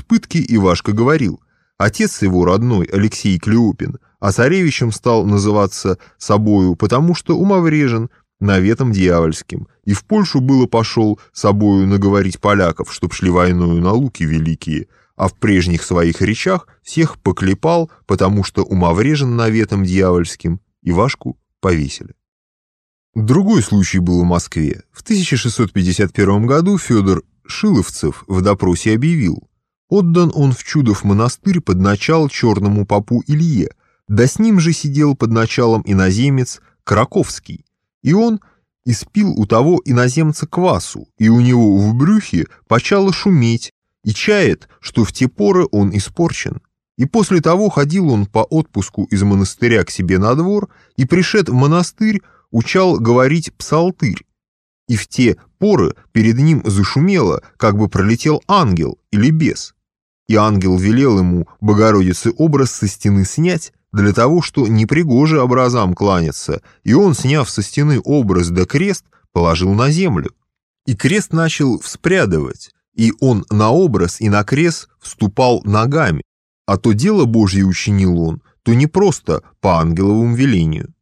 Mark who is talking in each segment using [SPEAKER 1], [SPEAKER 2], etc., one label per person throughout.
[SPEAKER 1] с пытки Ивашка говорил, отец его родной Алексей Клеопин, а царевичем стал называться собою, потому что умоврежен наветом дьявольским, и в Польшу было пошел собою наговорить поляков, чтоб шли войною на луки великие, а в прежних своих речах всех поклепал, потому что умоврежен наветом дьявольским, Ивашку повесили. Другой случай был в Москве. В 1651 году Федор Шиловцев в допросе объявил, отдан он в Чудов монастырь под начал черному попу Илье, да с ним же сидел под началом иноземец Краковский, и он испил у того иноземца квасу, и у него в брюхе почало шуметь, и чает, что в те поры он испорчен. И после того ходил он по отпуску из монастыря к себе на двор, и пришед в монастырь, учал говорить псалтырь. И в те поры перед ним зашумело, как бы пролетел ангел или бес. И ангел велел ему Богородицы образ со стены снять, для того, что непригоже образам кланяться, и он, сняв со стены образ да крест, положил на землю. И крест начал вспрядывать, и он на образ и на крест вступал ногами, а то дело Божье учинил он, то не просто по ангеловому велению.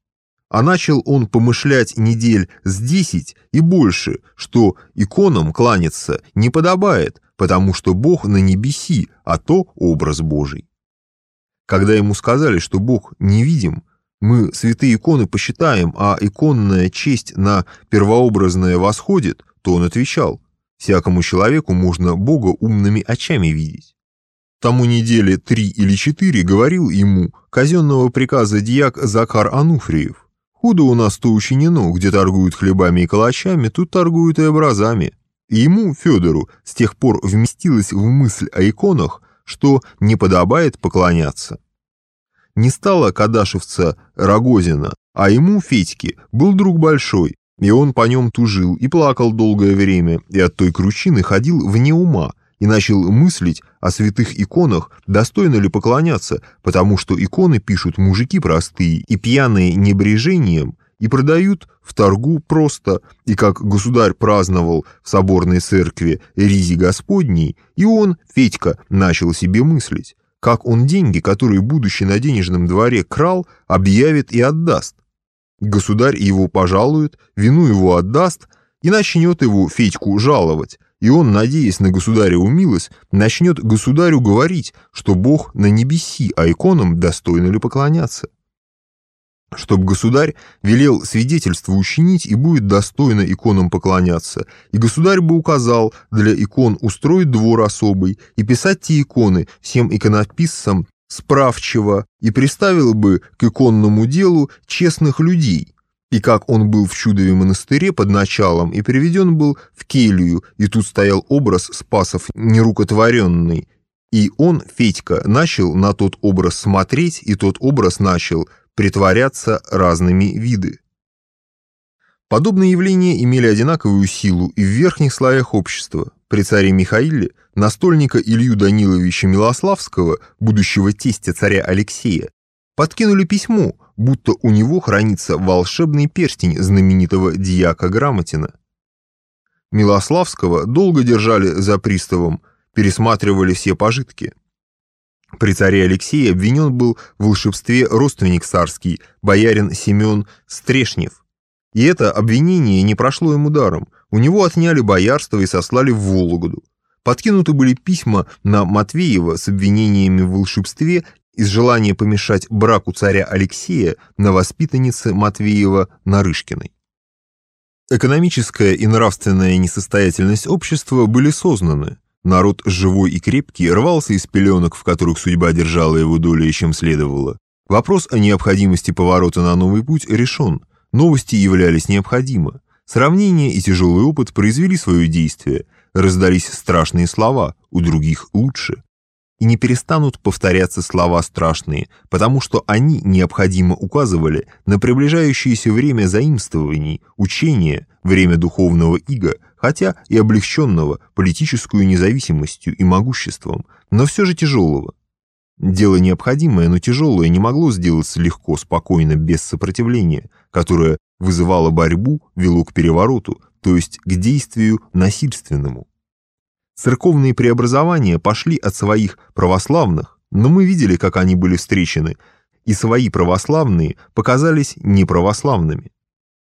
[SPEAKER 1] А начал он помышлять недель с десять и больше, что иконам кланяться не подобает, потому что Бог на небеси, а то образ Божий. Когда ему сказали, что Бог невидим, мы святые иконы посчитаем, а иконная честь на первообразное восходит, то он отвечал, всякому человеку можно Бога умными очами видеть. Тому недели три или четыре говорил ему казенного приказа дьяк Закар Ануфриев. Худо у нас то учинено, где торгуют хлебами и калачами, тут торгуют и образами. Ему, Федору, с тех пор вместилось в мысль о иконах, что не подобает поклоняться. Не стало кадашевца Рогозина, а ему, Федьке, был друг большой, и он по нем тужил и плакал долгое время, и от той кручины ходил вне ума, и начал мыслить о святых иконах, достойно ли поклоняться, потому что иконы пишут мужики простые и пьяные небрежением, и продают в торгу просто, и как государь праздновал в соборной церкви Ризи Господней, и он, Федька, начал себе мыслить, как он деньги, которые, будучи на денежном дворе, крал, объявит и отдаст. Государь его пожалует, вину его отдаст и начнет его, Федьку, жаловать, и он, надеясь на государеву милость, начнет государю говорить, что Бог на небеси, а иконам достойно ли поклоняться чтоб государь велел свидетельство учинить и будет достойно иконам поклоняться, и государь бы указал для икон устроить двор особый и писать те иконы всем иконописцам справчиво и приставил бы к иконному делу честных людей, и как он был в Чудове монастыре под началом и приведен был в келью, и тут стоял образ Спасов нерукотворенный, и он, Федька, начал на тот образ смотреть, и тот образ начал притворяться разными виды. Подобные явления имели одинаковую силу и в верхних слоях общества. При царе Михаиле настольника Илью Даниловича Милославского, будущего тестя царя Алексея, подкинули письмо, будто у него хранится волшебный перстень знаменитого дьяка Грамотина. Милославского долго держали за приставом, пересматривали все пожитки. При царе Алексее обвинен был в волшебстве родственник царский, боярин Семен Стрешнев. И это обвинение не прошло ему даром. У него отняли боярство и сослали в Вологду. Подкинуты были письма на Матвеева с обвинениями в волшебстве из желания помешать браку царя Алексея на воспитаннице Матвеева Нарышкиной. Экономическая и нравственная несостоятельность общества были сознаны. Народ живой и крепкий рвался из пеленок, в которых судьба держала его долей, чем следовало. Вопрос о необходимости поворота на новый путь решен. Новости являлись необходимы. Сравнение и тяжелый опыт произвели свое действие. Раздались страшные слова, у других лучше. И не перестанут повторяться слова страшные, потому что они необходимо указывали на приближающееся время заимствований, учения, время духовного ига, хотя и облегченного политическую независимостью и могуществом, но все же тяжелого. Дело необходимое, но тяжелое не могло сделаться легко, спокойно, без сопротивления, которое вызывало борьбу, вело к перевороту, то есть к действию насильственному. Церковные преобразования пошли от своих православных, но мы видели, как они были встречены, и свои православные показались неправославными.